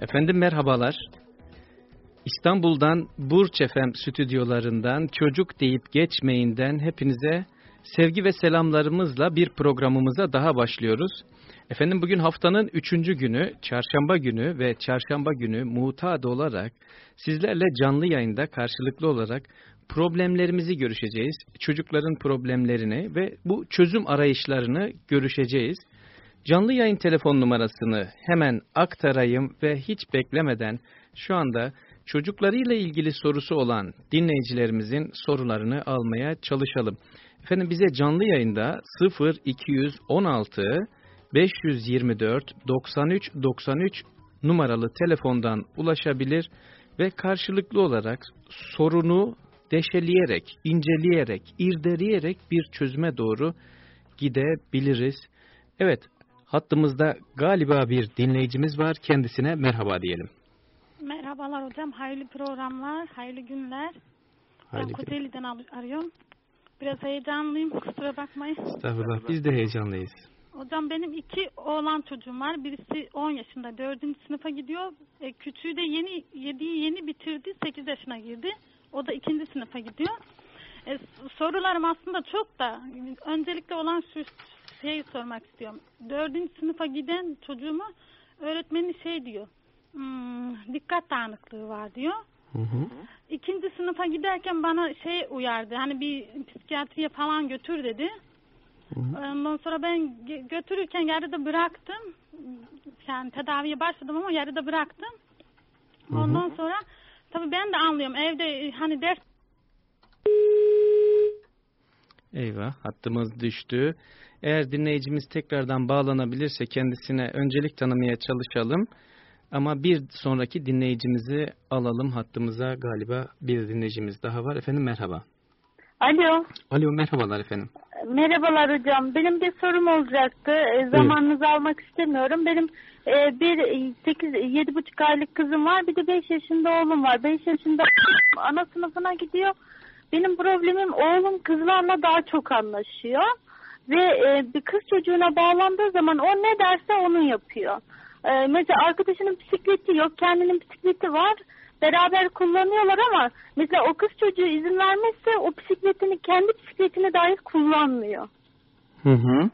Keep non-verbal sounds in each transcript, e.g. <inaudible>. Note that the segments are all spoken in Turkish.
Efendim merhabalar. İstanbul'dan Burç Efem stüdyolarından çocuk deyip geçmeyinden hepinize sevgi ve selamlarımızla bir programımıza daha başlıyoruz. Efendim bugün haftanın üçüncü günü, çarşamba günü ve çarşamba günü mutat olarak sizlerle canlı yayında karşılıklı olarak problemlerimizi görüşeceğiz. Çocukların problemlerini ve bu çözüm arayışlarını görüşeceğiz. Canlı yayın telefon numarasını hemen aktarayım ve hiç beklemeden şu anda çocuklarıyla ilgili sorusu olan dinleyicilerimizin sorularını almaya çalışalım. Efendim bize canlı yayında 0 216 524 93 93 numaralı telefondan ulaşabilir ve karşılıklı olarak sorunu deşeleyerek, inceleyerek, irdeleyerek bir çözüme doğru gidebiliriz. Evet, hattımızda galiba bir dinleyicimiz var. Kendisine merhaba diyelim. Merhabalar hocam. Hayırlı programlar, hayırlı günler. Hayırlı ben Kocaeli'den arıyorum. Biraz heyecanlıyım. Kusura bakmayın. Estağfurullah. Biz de heyecanlıyız. Hocam benim iki oğlan çocuğum var. Birisi 10 yaşında. Dördüncü sınıfa gidiyor. E, küçüğü de yeni, yediği yeni bitirdi. 8 yaşına girdi. O da ikinci sınıfa gidiyor. E, sorularım aslında çok da öncelikle olan şu şeyi sormak istiyorum. Dördüncü sınıfa giden çocuğuma öğretmeni şey diyor. Hmm, dikkat dağınıklığı var diyor. Hı hı. İkinci sınıfa giderken bana şey uyardı. Hani bir psikiyatriye falan götür dedi. Hı hı. Ondan sonra ben götürürken yarıda bıraktım. Yani tedaviye başladım ama yarıda bıraktım. Ondan sonra tabii ben de anlıyorum. Evde hani ders Eyvah hattımız düştü. Eğer dinleyicimiz tekrardan bağlanabilirse kendisine öncelik tanımaya çalışalım. Ama bir sonraki dinleyicimizi alalım hattımıza galiba bir dinleyicimiz daha var. Efendim merhaba. Alo. Alo merhabalar efendim. Merhabalar hocam. Benim bir sorum olacaktı. E, zamanınızı almak istemiyorum. Benim e, bir sekiz yedi buçuk aylık kızım var. Bir de beş yaşında oğlum var. Beş yaşında ana sınıfına gidiyor. Benim problemim oğlum kızlarla daha çok anlaşıyor. Ve e, bir kız çocuğuna bağlandığı zaman o ne derse onu yapıyor. E, mesela arkadaşının bisikleti yok. Kendinin bisikleti var beraber kullanıyorlar ama mesela o kız çocuğu izin vermezse o bisikletini kendi bisikletini dahi kullanmıyor. Hı hı.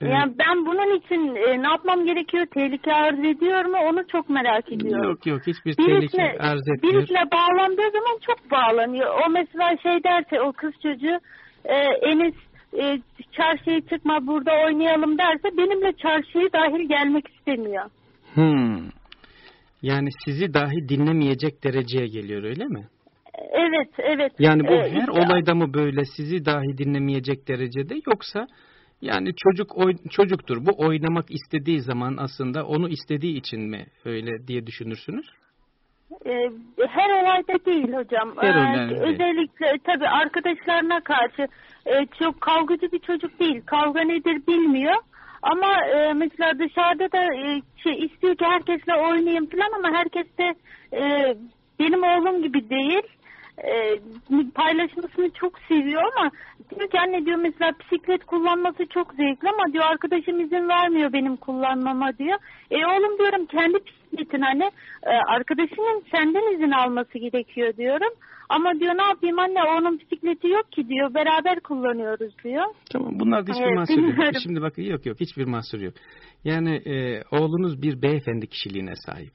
Evet. Yani ben bunun için e, ne yapmam gerekiyor? Tehlike arz ediyor mu? Onu çok merak ediyorum. Yok yok hiçbir Birisine, tehlike arz etmiyor. Birisine bağlandığı zaman çok bağlanıyor. O mesela şey derse o kız çocuğu e, Enis e, çarşıya çıkma burada oynayalım derse benimle çarşıya dahil gelmek istemiyor. Hmm. Yani sizi dahi dinlemeyecek dereceye geliyor öyle mi? Evet, evet. Yani bu Ee, her olayda mı böyle sizi dahi dinlemeyecek derecede yoksa yani çocuk çocuktur bu oynamak istediği zaman aslında onu istediği için mi öyle diye düşünürsünüz? Ee, her olayda değil hocam. Her Ee, olayda değil. Özellikle tabii arkadaşlarına karşı e, çok kavgacı bir çocuk değil. Kavga nedir bilmiyor. Ama e, mesela dışarıda da e, şey istiyor ki herkesle oynayayım falan ama herkes de e, benim oğlum gibi değil. E, paylaşmasını çok seviyor ama diyor ki anne diyor mesela bisiklet kullanması çok zevkli ama diyor arkadaşım izin vermiyor benim kullanmama diyor. E oğlum diyorum kendi bisikletin hani e, arkadaşının senden izin alması gerekiyor diyorum. Ama diyor ne yapayım anne onun bisikleti yok ki diyor beraber kullanıyoruz diyor. Tamam bunlarda hiçbir Evet, mahsur yok. Şimdi bakın yok yok hiçbir mahsur yok. Yani e, oğlunuz bir beyefendi kişiliğine sahip.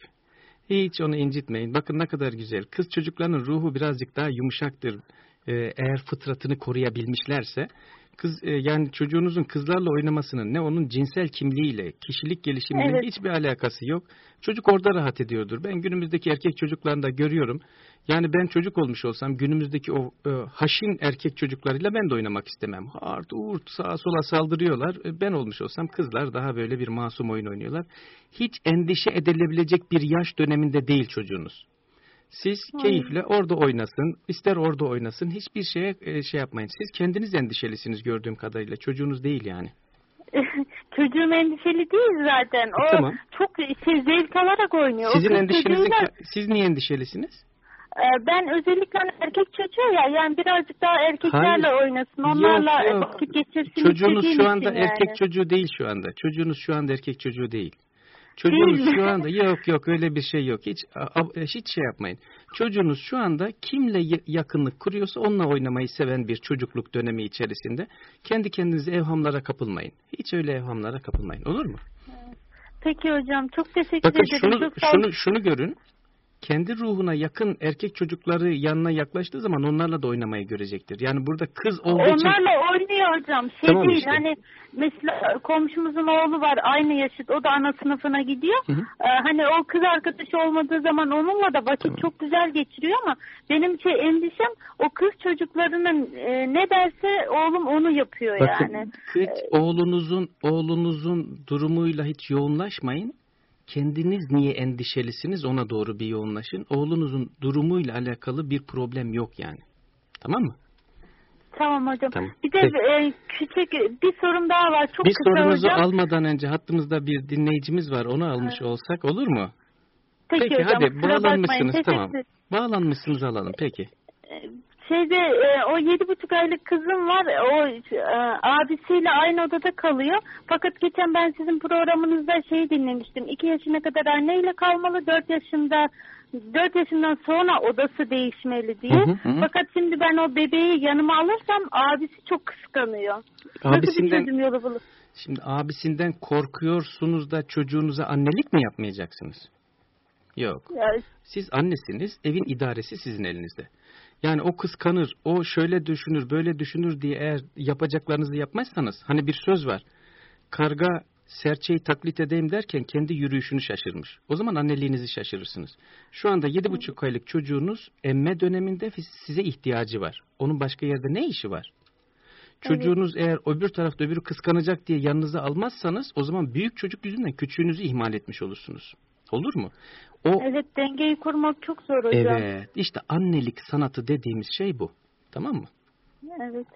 Hiç onu incitmeyin. Bakın ne kadar güzel. Kız çocukların ruhu birazcık daha yumuşaktır. E, eğer fıtratını koruyabilmişlerse kız e, yani çocuğunuzun kızlarla oynamasının ne onun cinsel kimliğiyle, kişilik gelişiminin Evet. hiçbir alakası yok. Çocuk orada rahat ediyordur. Ben günümüzdeki erkek çocuklarında görüyorum. Yani ben çocuk olmuş olsam günümüzdeki o e, haşin erkek çocuklarıyla ben de oynamak istemem. Hart, uğurt, sağa sola saldırıyorlar. E, ben olmuş olsam kızlar daha böyle bir masum oyun oynuyorlar. Hiç endişe edilebilecek bir yaş döneminde değil çocuğunuz. Siz keyifle orada oynasın, ister orada oynasın, hiçbir şeye e, şey yapmayın. Siz kendiniz endişelisiniz gördüğüm kadarıyla, çocuğunuz değil yani. <laughs> Çocuğum endişeli değil zaten. O Tamam. çok şey, zevk alarak oynuyor. Sizin endişenizin, çocuğuyla- siz niye endişelisiniz? Ee, ben özellikle hani erkek çocuğu ya yani birazcık daha erkeklerle Hayır. oynasın. Onlarla Yok, yok. vakit geçirsin Çocuğunuz şu anda yani. erkek çocuğu değil şu anda. Çocuğunuz şu anda erkek çocuğu değil. Çocuğunuz şu anda yok yok öyle bir şey yok. Hiç hiç şey yapmayın. Çocuğunuz şu anda kimle yakınlık kuruyorsa onunla oynamayı seven bir çocukluk dönemi içerisinde kendi kendinize evhamlara kapılmayın. Hiç öyle evhamlara kapılmayın. Olur mu? Peki hocam çok teşekkür Bakın ederim. şunu çok şunu şunu görün. Kendi ruhuna yakın erkek çocukları yanına yaklaştığı zaman onlarla da oynamayı görecektir. Yani burada kız olduğu için Onlarla oynuyor hocam. Şey Tamam değil işte. hani mesela komşumuzun oğlu var aynı yaşıt o da ana sınıfına gidiyor. Hı hı. Ee, hani o kız arkadaşı olmadığı zaman onunla da vakit çok güzel geçiriyor ama benim şey endişem o kız çocuklarının e, ne derse oğlum onu yapıyor Bakın yani. hiç oğlunuzun oğlunuzun durumuyla hiç yoğunlaşmayın. Kendiniz niye endişelisiniz ona doğru bir yoğunlaşın. Oğlunuzun durumuyla alakalı bir problem yok yani. Tamam mı? Tamam hocam. Tamam. Bir de Peki. e, küçük bir sorum daha var. Çok bir kısa sorunuzu hocam. almadan önce hattımızda bir dinleyicimiz var. Onu almış olsak olur mu? Peki, hocam. hadi bağlanmışsınız tamam. Bağlanmışsınız alalım peki. Şeyde e, o yedi buçuk aylık kızım var. O e, abisiyle aynı odada kalıyor. Fakat geçen ben sizin programınızda şey dinlemiştim. İki yaşına kadar anneyle kalmalı. Dört yaşında dört yaşından sonra odası değişmeli diye. Hı hı, hı. Fakat şimdi ben o bebeği yanıma alırsam abisi çok kıskanıyor. Nasıl bir Abisinden çözüm yolu bulur? şimdi abisinden korkuyorsunuz da çocuğunuza annelik mi yapmayacaksınız? Yok. Siz annesiniz, evin idaresi sizin elinizde. Yani o kıskanır, o şöyle düşünür, böyle düşünür diye eğer yapacaklarınızı yapmazsanız, hani bir söz var. Karga serçeyi taklit edeyim derken kendi yürüyüşünü şaşırmış. O zaman anneliğinizi şaşırırsınız. Şu anda yedi buçuk aylık çocuğunuz emme döneminde size ihtiyacı var. Onun başka yerde ne işi var? Çocuğunuz eğer öbür tarafta öbürü kıskanacak diye yanınıza almazsanız o zaman büyük çocuk yüzünden küçüğünüzü ihmal etmiş olursunuz. Olur mu? O evet dengeyi kurmak çok zor hocam. Evet. işte annelik sanatı dediğimiz şey bu. Tamam mı? Evet.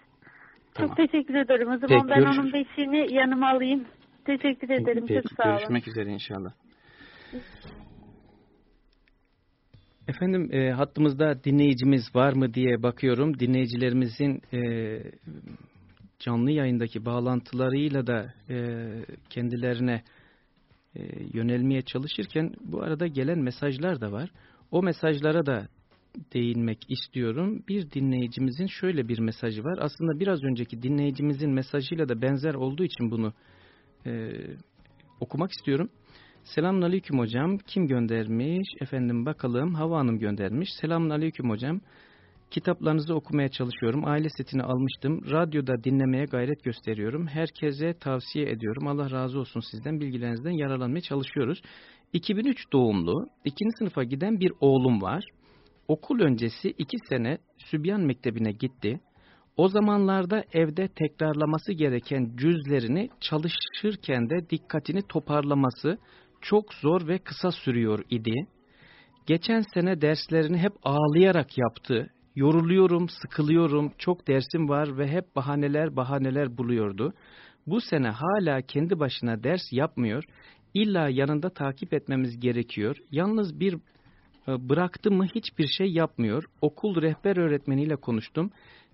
Tamam. Çok teşekkür ederim. O zaman Peki, ben görüşürüz. onun beşiğini yanıma alayım. Teşekkür ederim. Peki, Çok sağ olun. görüşmek üzere inşallah. Efendim e, hattımızda dinleyicimiz var mı diye bakıyorum. Dinleyicilerimizin e, canlı yayındaki bağlantılarıyla da e, kendilerine e, yönelmeye çalışırken bu arada gelen mesajlar da var. O mesajlara da değinmek istiyorum. Bir dinleyicimizin şöyle bir mesajı var. Aslında biraz önceki dinleyicimizin mesajıyla da benzer olduğu için bunu e, okumak istiyorum. Selamun Aleyküm hocam. Kim göndermiş? Efendim bakalım. Hava Hanım göndermiş. Selamun Aleyküm hocam. Kitaplarınızı okumaya çalışıyorum. Aile setini almıştım. Radyoda dinlemeye gayret gösteriyorum. Herkese tavsiye ediyorum. Allah razı olsun sizden. Bilgilerinizden yararlanmaya çalışıyoruz. 2003 doğumlu, ikinci sınıfa giden bir oğlum var. Okul öncesi iki sene Sübyan Mektebi'ne gitti. O zamanlarda evde tekrarlaması gereken cüzlerini çalışırken de dikkatini toparlaması çok zor ve kısa sürüyor idi. Geçen sene derslerini hep ağlayarak yaptı. Yoruluyorum, sıkılıyorum, çok dersim var ve hep bahaneler bahaneler buluyordu. Bu sene hala kendi başına ders yapmıyor. İlla yanında takip etmemiz gerekiyor. Yalnız bir e, bıraktı mı hiçbir şey yapmıyor. Okul rehber öğretmeniyle konuştum.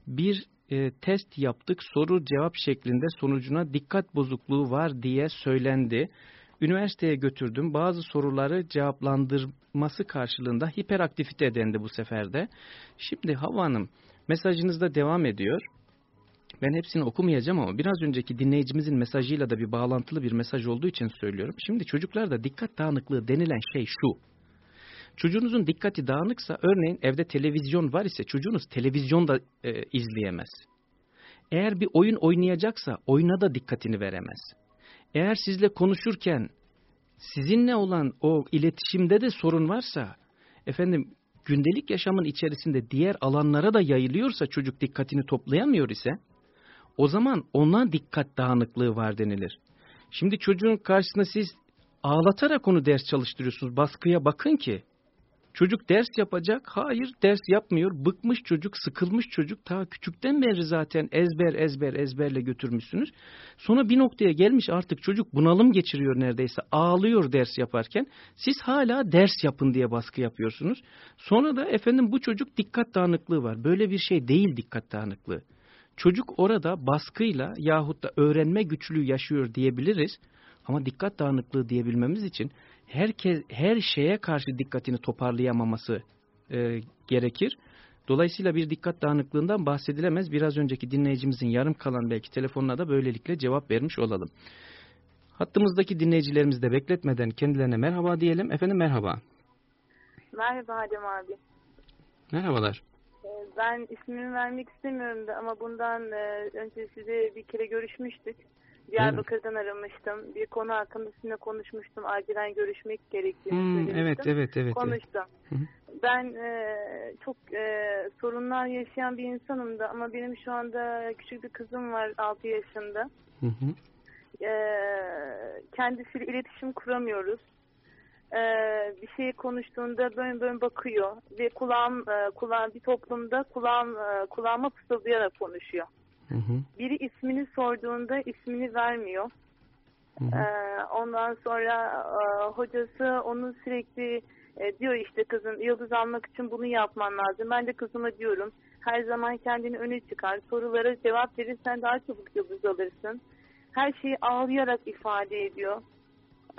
Bir e, test yaptık soru cevap şeklinde sonucuna dikkat bozukluğu var diye söylendi. Üniversiteye götürdüm. Bazı soruları cevaplandırması karşılığında hiperaktivite dendi bu seferde. Şimdi Hava Hanım mesajınızda devam ediyor. Ben hepsini okumayacağım ama biraz önceki dinleyicimizin mesajıyla da bir bağlantılı bir mesaj olduğu için söylüyorum. Şimdi çocuklarda dikkat dağınıklığı denilen şey şu. Çocuğunuzun dikkati dağınıksa örneğin evde televizyon var ise çocuğunuz televizyon da e, izleyemez. Eğer bir oyun oynayacaksa oyuna da dikkatini veremez. Eğer sizle konuşurken sizinle olan o iletişimde de sorun varsa efendim gündelik yaşamın içerisinde diğer alanlara da yayılıyorsa çocuk dikkatini toplayamıyor ise o zaman ona dikkat dağınıklığı var denilir. Şimdi çocuğun karşısında siz ağlatarak onu ders çalıştırıyorsunuz. Baskıya bakın ki Çocuk ders yapacak. Hayır ders yapmıyor. Bıkmış çocuk, sıkılmış çocuk. Ta küçükten beri zaten ezber ezber ezberle götürmüşsünüz. Sonra bir noktaya gelmiş artık çocuk bunalım geçiriyor neredeyse. Ağlıyor ders yaparken. Siz hala ders yapın diye baskı yapıyorsunuz. Sonra da efendim bu çocuk dikkat dağınıklığı var. Böyle bir şey değil dikkat dağınıklığı. Çocuk orada baskıyla yahut da öğrenme güçlüğü yaşıyor diyebiliriz. Ama dikkat dağınıklığı diyebilmemiz için herkes her şeye karşı dikkatini toparlayamaması e, gerekir. Dolayısıyla bir dikkat dağınıklığından bahsedilemez. Biraz önceki dinleyicimizin yarım kalan belki telefonuna da böylelikle cevap vermiş olalım. Hattımızdaki dinleyicilerimizi de bekletmeden kendilerine merhaba diyelim. Efendim merhaba. Merhaba Adem abi. Merhabalar. Ee, ben ismimi vermek istemiyorum da ama bundan e, önce size bir kere görüşmüştük. Diyarbakır'dan aramıştım. Bir konu hakkında sizinle konuşmuştum. Acilen görüşmek gerektiğini Hmm, söylemiştim. evet, evet, evet. Konuştum. Hı. Ben e, çok e, sorunlar yaşayan bir insanım da ama benim şu anda küçük bir kızım var 6 yaşında. Hı hı. E, kendisiyle iletişim kuramıyoruz. E, bir şey konuştuğunda böyle böyle bakıyor ve kulağım e, kulağım bir toplumda kulağım e, kulağıma fısıldayarak konuşuyor. Hı hı. Biri ismini sorduğunda ismini vermiyor. Hı hı. Ee, ondan sonra e, hocası onu sürekli e, diyor işte kızım yıldız almak için bunu yapman lazım. Ben de kızıma diyorum her zaman kendini öne çıkar. Sorulara cevap verirsen daha çabuk yıldız alırsın. Her şeyi ağlayarak ifade ediyor.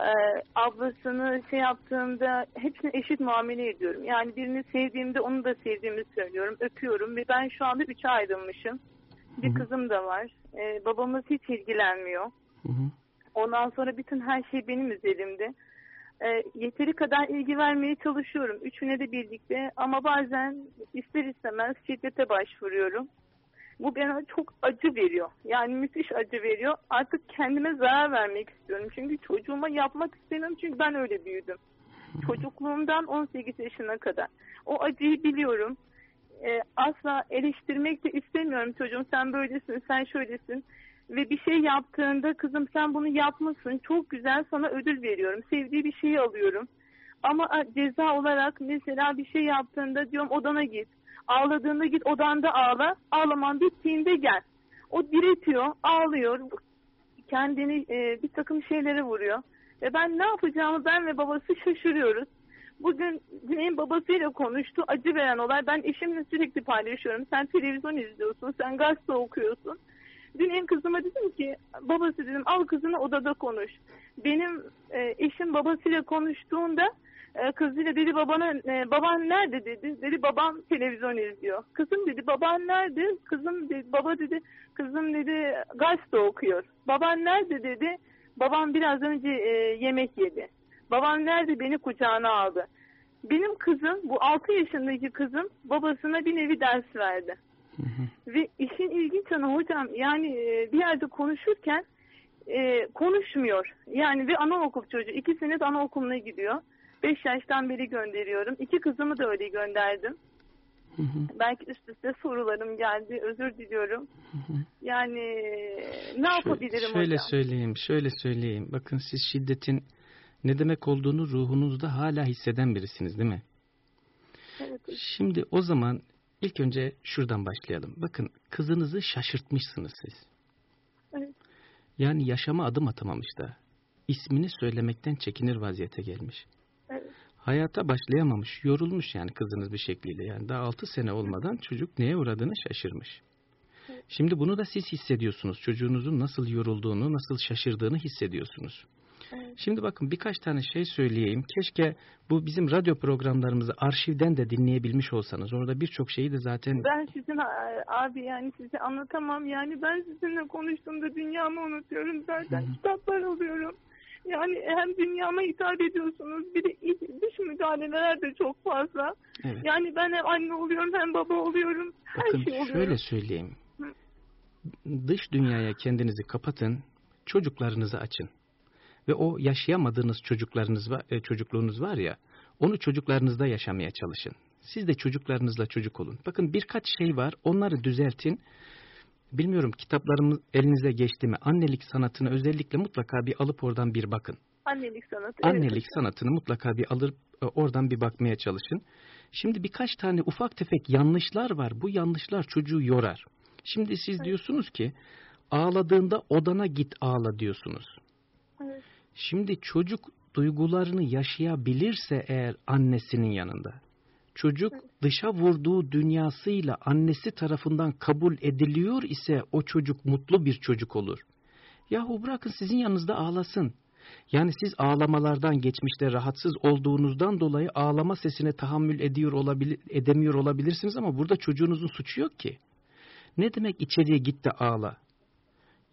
Ee, ablasını şey yaptığımda hepsine eşit muamele ediyorum. Yani birini sevdiğimde onu da sevdiğimi söylüyorum. Öpüyorum ve ben şu anda üçe ayrılmışım. Bir Hı hı. kızım da var. Ee, babamız hiç ilgilenmiyor. Hı hı. Ondan sonra bütün her şey benim üzerimde. Ee, yeteri kadar ilgi vermeye çalışıyorum. Üçüne de birlikte ama bazen ister istemez şiddete başvuruyorum. Bu bana çok acı veriyor. Yani müthiş acı veriyor. Artık kendime zarar vermek istiyorum. Çünkü çocuğuma yapmak istemiyorum. Çünkü ben öyle büyüdüm. Çocukluğumdan 18 yaşına kadar. O acıyı biliyorum. Ee, asla eleştirmek de istemiyorum çocuğum. Sen böylesin, sen şöylesin ve bir şey yaptığında kızım sen bunu yapmasın çok güzel sana ödül veriyorum. Sevdiği bir şeyi alıyorum. Ama ceza olarak mesela bir şey yaptığında diyorum odana git. Ağladığında git odanda ağla. Ağlaman bittiğinde gel. O diretiyor, ağlıyor. Kendini e, bir takım şeylere vuruyor. Ve ben ne yapacağımı ben ve babası şaşırıyoruz. Bugün Güney'in babasıyla konuştu. Acı veren olay. Ben eşimle sürekli paylaşıyorum. Sen televizyon izliyorsun, sen gazete okuyorsun. Dün kızıma dedim ki babası dedim al kızını odada konuş. Benim e, eşim babasıyla konuştuğunda e, kızıyla dedi babana e, baban nerede dedi. Dedi babam televizyon izliyor. Kızım dedi baban nerede? Kızım dedi baba dedi kızım dedi gazete okuyor. Baban nerede dedi. Babam biraz önce e, yemek yedi. Babam nerede beni kucağına aldı. Benim kızım bu 6 yaşındaki kızım babasına bir nevi ders verdi. Hı hı. Ve işin ilginç yanı hocam yani e, bir yerde konuşurken e, konuşmuyor. Yani ve anaokul çocuğu. İkisini de anaokuluna gidiyor. Beş yaştan beri gönderiyorum. İki kızımı da öyle gönderdim. Hı hı. Belki üst üste sorularım geldi. Özür diliyorum. Hı hı. Yani ne yapabilirim şöyle hocam? söyleyeyim, şöyle söyleyeyim. Bakın siz şiddetin ne demek olduğunu ruhunuzda hala hisseden birisiniz değil mi? Evet, Şimdi o zaman ilk önce şuradan başlayalım. Bakın kızınızı şaşırtmışsınız siz. evet, Yani yaşama adım atamamış da. ismini söylemekten çekinir vaziyete gelmiş. evet. Hayata başlayamamış, yorulmuş yani kızınız bir şekliyle. Yani daha 6 sene olmadan çocuk neye uğradığını şaşırmış. Şimdi bunu da siz hissediyorsunuz. Çocuğunuzun nasıl yorulduğunu, nasıl şaşırdığını hissediyorsunuz. Evet. Şimdi bakın birkaç tane şey söyleyeyim. Keşke bu bizim radyo programlarımızı arşivden de dinleyebilmiş olsanız. Orada birçok şeyi de zaten... Ben sizin abi yani size anlatamam. Yani ben sizinle konuştuğumda dünyamı unutuyorum zaten. Hı hı. Kitaplar alıyorum. Yani hem dünyama hitap ediyorsunuz bir de iç, dış müdahaleler de çok fazla. Evet. Yani ben hem anne oluyorum hem baba oluyorum. Her Bakın şey oluyorum. şöyle söyleyeyim. Hı. Dış dünyaya kendinizi kapatın, çocuklarınızı açın. Ve o yaşayamadığınız çocuklarınız var, e, çocukluğunuz var ya, onu çocuklarınızda yaşamaya çalışın. Siz de çocuklarınızla çocuk olun. Bakın birkaç şey var, onları düzeltin. Bilmiyorum kitaplarımız elinize geçti mi? Annelik sanatını özellikle mutlaka bir alıp oradan bir bakın. Annelik sanatı. evet Annelik hocam. sanatını mutlaka bir alıp e, oradan bir bakmaya çalışın. Şimdi birkaç tane ufak tefek yanlışlar var. Bu yanlışlar çocuğu yorar. Şimdi siz diyorsunuz ki ağladığında odana git ağla diyorsunuz. Evet. Şimdi çocuk duygularını yaşayabilirse eğer annesinin yanında, çocuk dışa vurduğu dünyasıyla annesi tarafından kabul ediliyor ise o çocuk mutlu bir çocuk olur. Yahu bırakın sizin yanınızda ağlasın. Yani siz ağlamalardan geçmişte rahatsız olduğunuzdan dolayı ağlama sesine tahammül ediyor olabilir, edemiyor olabilirsiniz ama burada çocuğunuzun suçu yok ki. Ne demek içeriye git de ağla?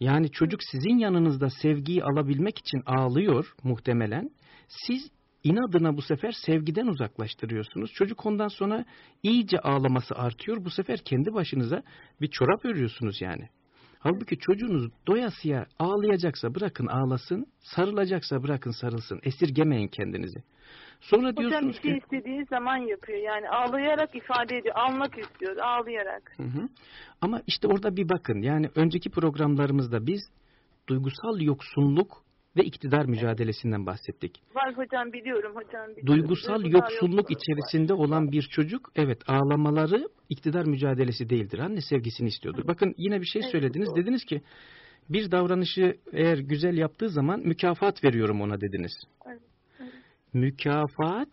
Yani çocuk sizin yanınızda sevgiyi alabilmek için ağlıyor muhtemelen. Siz inadına bu sefer sevgiden uzaklaştırıyorsunuz. Çocuk ondan sonra iyice ağlaması artıyor. Bu sefer kendi başınıza bir çorap örüyorsunuz yani. Halbuki çocuğunuz doyasıya ağlayacaksa bırakın ağlasın, sarılacaksa bırakın sarılsın. Esirgemeyin kendinizi. Sonra Hocam diyorsunuz şey ki... istediği zaman yapıyor. Yani ağlayarak ifade ediyor. Almak istiyor ağlayarak. Hı hı. Ama işte orada bir bakın. Yani önceki programlarımızda biz duygusal yoksunluk ve iktidar mücadelesinden bahsettik. Var hocam biliyorum hocam. Biliyorum. Duygusal yoksulluk yoksulluk içerisinde olan bir çocuk evet ağlamaları iktidar mücadelesi değildir. Anne sevgisini istiyordur. Bakın yine bir şey Evet, söylediniz. doğru. Dediniz ki bir davranışı eğer güzel yaptığı zaman mükafat veriyorum ona dediniz. Evet, evet. Mükafat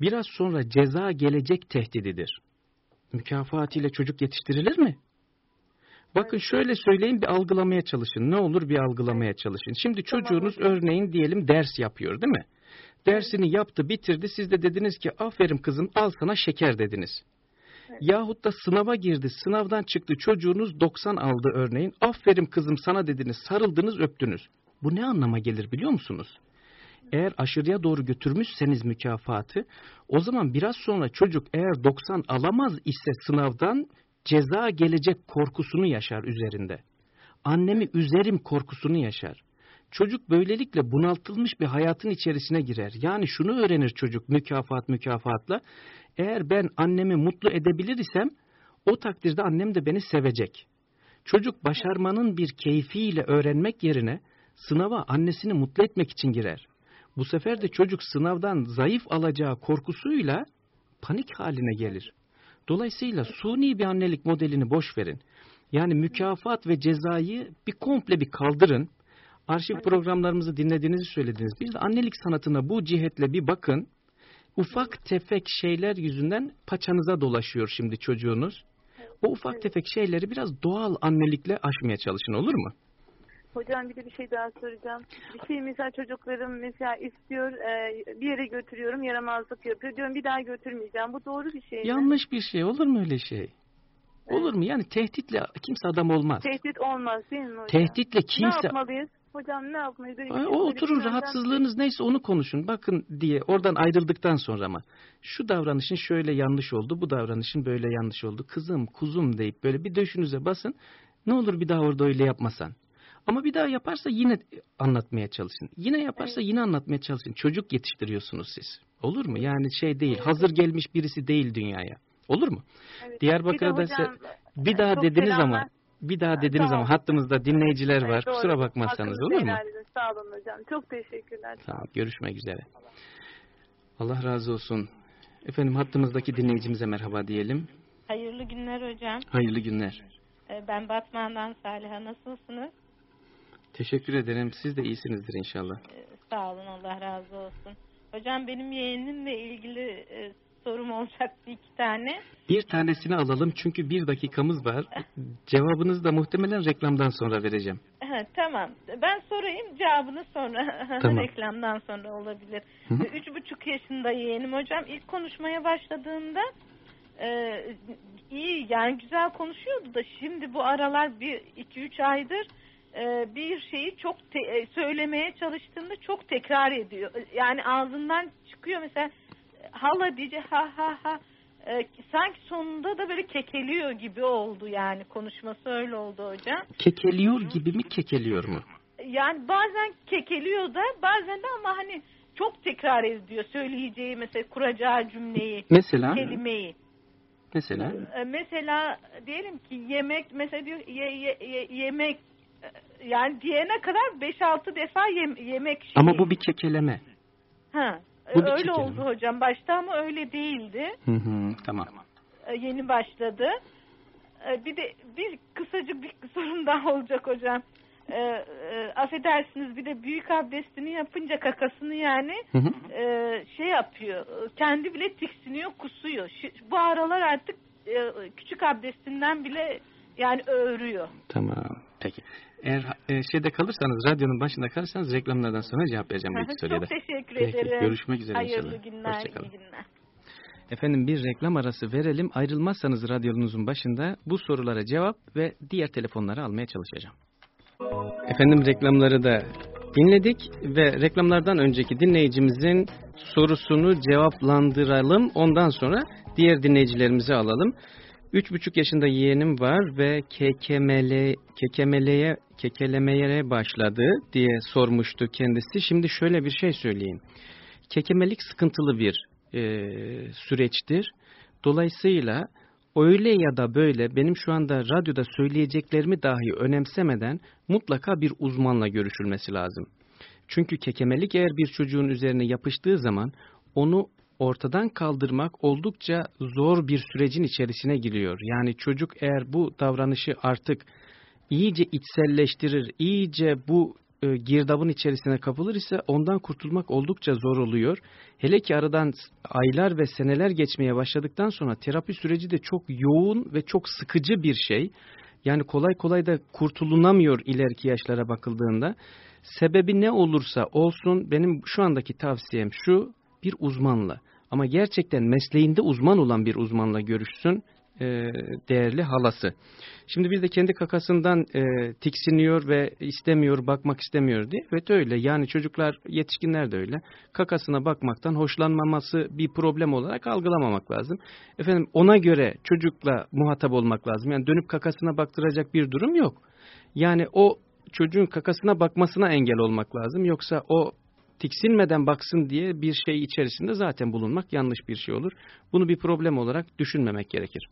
biraz sonra ceza gelecek tehdididir. Mükafat ile çocuk yetiştirilir mi? Bakın şöyle söyleyeyim bir algılamaya çalışın. Ne olur bir algılamaya çalışın. Şimdi çocuğunuz örneğin diyelim ders yapıyor değil mi? Dersini yaptı bitirdi siz de dediniz ki aferin kızım al sana şeker dediniz. Yahut da sınava girdi sınavdan çıktı çocuğunuz 90 aldı örneğin aferin kızım sana dediniz sarıldınız öptünüz. Bu ne anlama gelir biliyor musunuz? Eğer aşırıya doğru götürmüşseniz mükafatı o zaman biraz sonra çocuk eğer 90 alamaz ise sınavdan ceza gelecek korkusunu yaşar üzerinde. Annemi üzerim korkusunu yaşar. Çocuk böylelikle bunaltılmış bir hayatın içerisine girer. Yani şunu öğrenir çocuk mükafat mükafatla. Eğer ben annemi mutlu edebilir isem o takdirde annem de beni sevecek. Çocuk başarmanın bir keyfiyle öğrenmek yerine sınava annesini mutlu etmek için girer. Bu sefer de çocuk sınavdan zayıf alacağı korkusuyla panik haline gelir. Dolayısıyla suni bir annelik modelini boş verin. Yani mükafat ve cezayı bir komple bir kaldırın. Arşiv programlarımızı dinlediğinizi söylediniz. Bir de annelik sanatına bu cihetle bir bakın. Ufak tefek şeyler yüzünden paçanıza dolaşıyor şimdi çocuğunuz. O ufak tefek şeyleri biraz doğal annelikle aşmaya çalışın olur mu? Hocam bir de bir şey daha soracağım. Bir şey mesela çocuklarım mesela istiyor e, bir yere götürüyorum yaramazlık yapıyor. Diyorum bir daha götürmeyeceğim. Bu doğru bir şey mi? Yanlış bir şey olur mu öyle şey? Olur mu? Yani tehditle kimse adam olmaz. Tehdit olmaz değil mi hocam? Tehditle Ne kimse... yapmalıyız? Hocam ne bir Ay, şey- O bir oturun rahatsızlığınız neyse onu konuşun. Bakın diye oradan ayrıldıktan sonra ama şu davranışın şöyle yanlış oldu, bu davranışın böyle yanlış oldu. Kızım, kuzum deyip böyle bir döşünüze basın. Ne olur bir daha orada öyle yapmasan. Ama bir daha yaparsa yine anlatmaya çalışın. Yine yaparsa yine anlatmaya çalışın. Çocuk yetiştiriyorsunuz siz. Olur mu? Yani şey değil, hazır gelmiş birisi değil dünyaya. Olur mu? Evet. Diyarbakır'da Bir de hocam, bir daha çok dediniz selamlar. ama bir daha Ha, dediniz tamam. ama hattımızda dinleyiciler var. Doğru. Kusura bakmazsanız Hakkınızı olur mu? edin. Sağ olun hocam. Çok teşekkürler. Tamam, görüşmek üzere. Allah razı olsun. Efendim hattımızdaki dinleyicimize merhaba diyelim. Hayırlı günler hocam. Hayırlı günler. Ee, Ben Batman'dan Saliha. Nasılsınız? Teşekkür ederim. Siz de iyisinizdir inşallah. Ee, Sağ olun. Allah razı olsun. Hocam benim yeğenimle ilgili e, sorum olacaktı iki tane. Bir tanesini alalım çünkü bir dakikamız var. Cevabınızı da muhtemelen reklamdan sonra vereceğim. Ha, tamam. Ben sorayım cevabını sonra <laughs> Tamam. reklamdan sonra olabilir. Hı hı. Üç buçuk yaşında yeğenim hocam. İlk konuşmaya başladığında e, iyi yani güzel konuşuyordu da şimdi bu aralar bir iki üç aydır e, bir şeyi çok te- e, söylemeye çalıştığında çok tekrar ediyor. Yani ağzından çıkıyor mesela hala diyecek ha ha ha E, sanki sonunda da böyle kekeliyor gibi oldu yani konuşması öyle oldu hocam. Kekeliyor gibi mi kekeliyor mu? Yani bazen kekeliyor da bazen de ama hani çok tekrar ediyor söyleyeceği mesela kuracağı cümleyi, Mesela? kelimeyi. Mesela? Mesela diyelim ki yemek mesela diyor ye, ye, ye- yemek yani diyene kadar 5-6 defa yem- yemek şeyi. Ama bu bir kekeleme. ha, bu bir öyle kekeleme. oldu hocam başta ama öyle değildi. Hı hı, tamam. E, yeni başladı. E, Bir de bir kısacık bir <laughs> sorum daha olacak hocam. E, e, affedersiniz bir de büyük abdestini yapınca kakasını yani Hı hı. e, şey yapıyor. Kendi bile tiksiniyor, kusuyor. Şu, bu aralar artık e, küçük abdestinden bile Yani öğürüyor. Tamam. Peki. Eğer e, şeyde kalırsanız, radyonun başında kalırsanız reklamlardan sonra cevap vereceğim bu iki soruya da. Çok teşekkür Peki, ederim. görüşmek üzere Hayırlı inşallah. günler, Hoşçakalın. iyi günler. Efendim bir reklam arası verelim. Ayrılmazsanız radyonuzun başında bu sorulara cevap ve diğer telefonları almaya çalışacağım. Efendim reklamları da dinledik ve reklamlardan önceki dinleyicimizin sorusunu cevaplandıralım. Ondan sonra diğer dinleyicilerimizi alalım. Üç buçuk yaşında yeğenim var ve kekemele, kekemeleye, kekelemeye başladı diye sormuştu kendisi. Şimdi şöyle bir şey söyleyeyim. Kekemelik sıkıntılı bir e, süreçtir. Dolayısıyla öyle ya da böyle benim şu anda radyoda söyleyeceklerimi dahi önemsemeden mutlaka bir uzmanla görüşülmesi lazım. Çünkü kekemelik eğer bir çocuğun üzerine yapıştığı zaman onu ortadan kaldırmak oldukça zor bir sürecin içerisine giriyor. Yani çocuk eğer bu davranışı artık iyice içselleştirir, iyice bu e, girdabın içerisine kapılır ise ondan kurtulmak oldukça zor oluyor. Hele ki aradan aylar ve seneler geçmeye başladıktan sonra terapi süreci de çok yoğun ve çok sıkıcı bir şey. Yani kolay kolay da kurtulunamıyor ileriki yaşlara bakıldığında. Sebebi ne olursa olsun benim şu andaki tavsiyem şu bir uzmanla ama gerçekten mesleğinde uzman olan bir uzmanla görüşsün e, değerli halası. Şimdi bir de kendi kakasından e, tiksiniyor ve istemiyor, bakmak istemiyor diye. Evet öyle. Yani çocuklar, yetişkinler de öyle. Kakasına bakmaktan hoşlanmaması bir problem olarak algılamamak lazım. Efendim ona göre çocukla muhatap olmak lazım. Yani dönüp kakasına baktıracak bir durum yok. Yani o çocuğun kakasına bakmasına engel olmak lazım. Yoksa o tiksinmeden baksın diye bir şey içerisinde zaten bulunmak yanlış bir şey olur. Bunu bir problem olarak düşünmemek gerekir.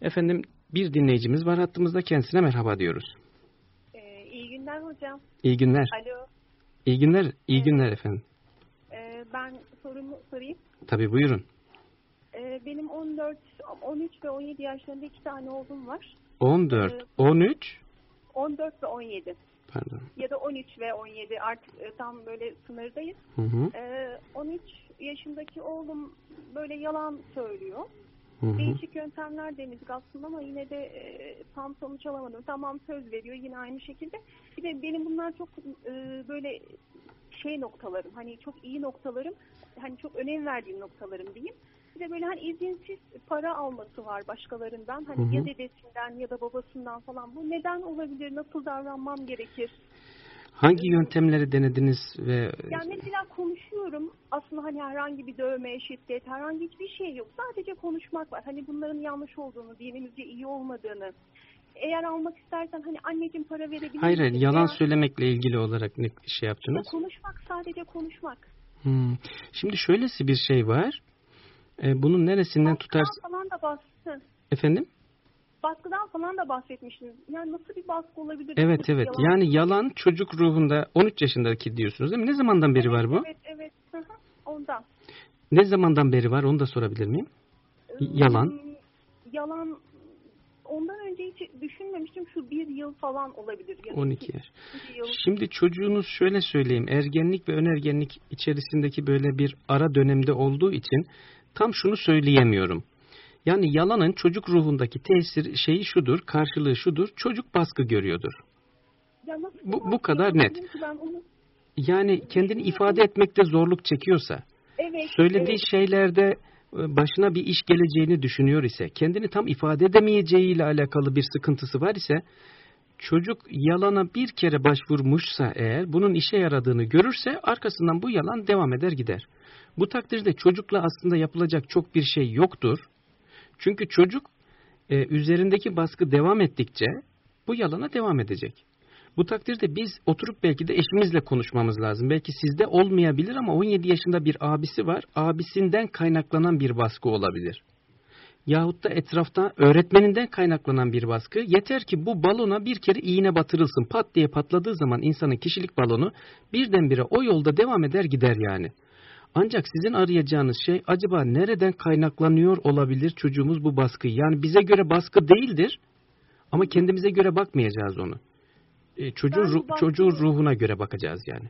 Efendim bir dinleyicimiz var hattımızda kendisine merhaba diyoruz. Ee, iyi günler hocam. İyi günler. Alo. İyi günler. İyi günler efendim. Ee, ben sorumu sorayım. Tabii buyurun. Ee, benim 14, 13 ve 17 yaşlarında iki tane oğlum var. 14, Evet. 13 14 ve 17 pardon. ya da 13 ve 17 artık e, tam böyle sınırdayız. Hı hı. Ee, 13 yaşındaki oğlum böyle yalan söylüyor. Hı hı. Değişik yöntemler denedik aslında ama yine de e, tam sonuç alamadım. Tamam söz veriyor yine aynı şekilde. Bir de benim bunlar çok e, böyle şey noktalarım. Hani çok iyi noktalarım. Hani çok önem verdiğim noktalarım diyeyim. Bir de böyle hani izinsiz para alması var başkalarından. Hani Hı hı. ya dedesinden ya da babasından falan. Bu neden olabilir? Nasıl davranmam gerekir? Hangi yöntemleri denediniz ve Yani mesela konuşuyorum. Aslında hani herhangi bir dövme, şiddet, herhangi hiçbir şey yok. Sadece konuşmak var. Hani bunların yanlış olduğunu, dinimizce iyi olmadığını. Eğer almak istersen hani anneciğim para verebilir hayır, hayır yalan Veya- söylemekle ilgili olarak ne şey yaptınız? konuşmak sadece konuşmak. Hmm. Şimdi şöylesi bir şey var. Ee, bunun neresinden tutar Baskıdan falan da bahs efendim? Baskıdan falan da bahsetmiştiniz. Yani nasıl bir baskı olabilir? Evet Nasıl evet. yalan? Yani yalan çocuk ruhunda 13 yaşındaki diyorsunuz değil mi? Ne zamandan beri var bu? Evet evet. Hı hı, Ondan. Ne zamandan beri var onu da sorabilir miyim? Yalan. Hmm, Yalan ondan önce hiç düşünmemiştim. Şu bir yıl falan olabilir. Yani 12 iki- yaş. yıl. Şimdi çocuğunuz şöyle söyleyeyim. Ergenlik ve önergenlik içerisindeki böyle bir ara dönemde olduğu için tam şunu söyleyemiyorum. Yani yalanın çocuk ruhundaki tesir şeyi şudur, karşılığı şudur. Çocuk baskı görüyordur. Bu- bu kadar net. Yani kendini ifade etmekte zorluk çekiyorsa, Evet. söylediği evet. şeylerde e, başına bir iş geleceğini düşünüyor ise, kendini tam ifade edemeyeceğiyle alakalı bir sıkıntısı var ise, çocuk yalana bir kere başvurmuşsa eğer, bunun işe yaradığını görürse, arkasından bu yalan devam eder gider. Bu takdirde çocukla aslında yapılacak çok bir şey yoktur. Çünkü çocuk e, üzerindeki baskı devam ettikçe bu yalana devam edecek. Bu takdirde biz oturup belki de eşimizle konuşmamız lazım. Belki sizde olmayabilir ama 17 yaşında bir abisi var. Abisinden kaynaklanan bir baskı olabilir. Yahut da etrafta öğretmeninden kaynaklanan bir baskı. Yeter ki bu balona bir kere iğne batırılsın. Pat diye patladığı zaman insanın kişilik balonu birdenbire o yolda devam eder gider yani. Ancak sizin arayacağınız şey acaba nereden kaynaklanıyor olabilir çocuğumuz bu baskıyı? Yani bize göre baskı değildir ama kendimize göre bakmayacağız onu. E, çocuğun, Ben bu ru- baskıyı- çocuğun ruhuna göre bakacağız yani.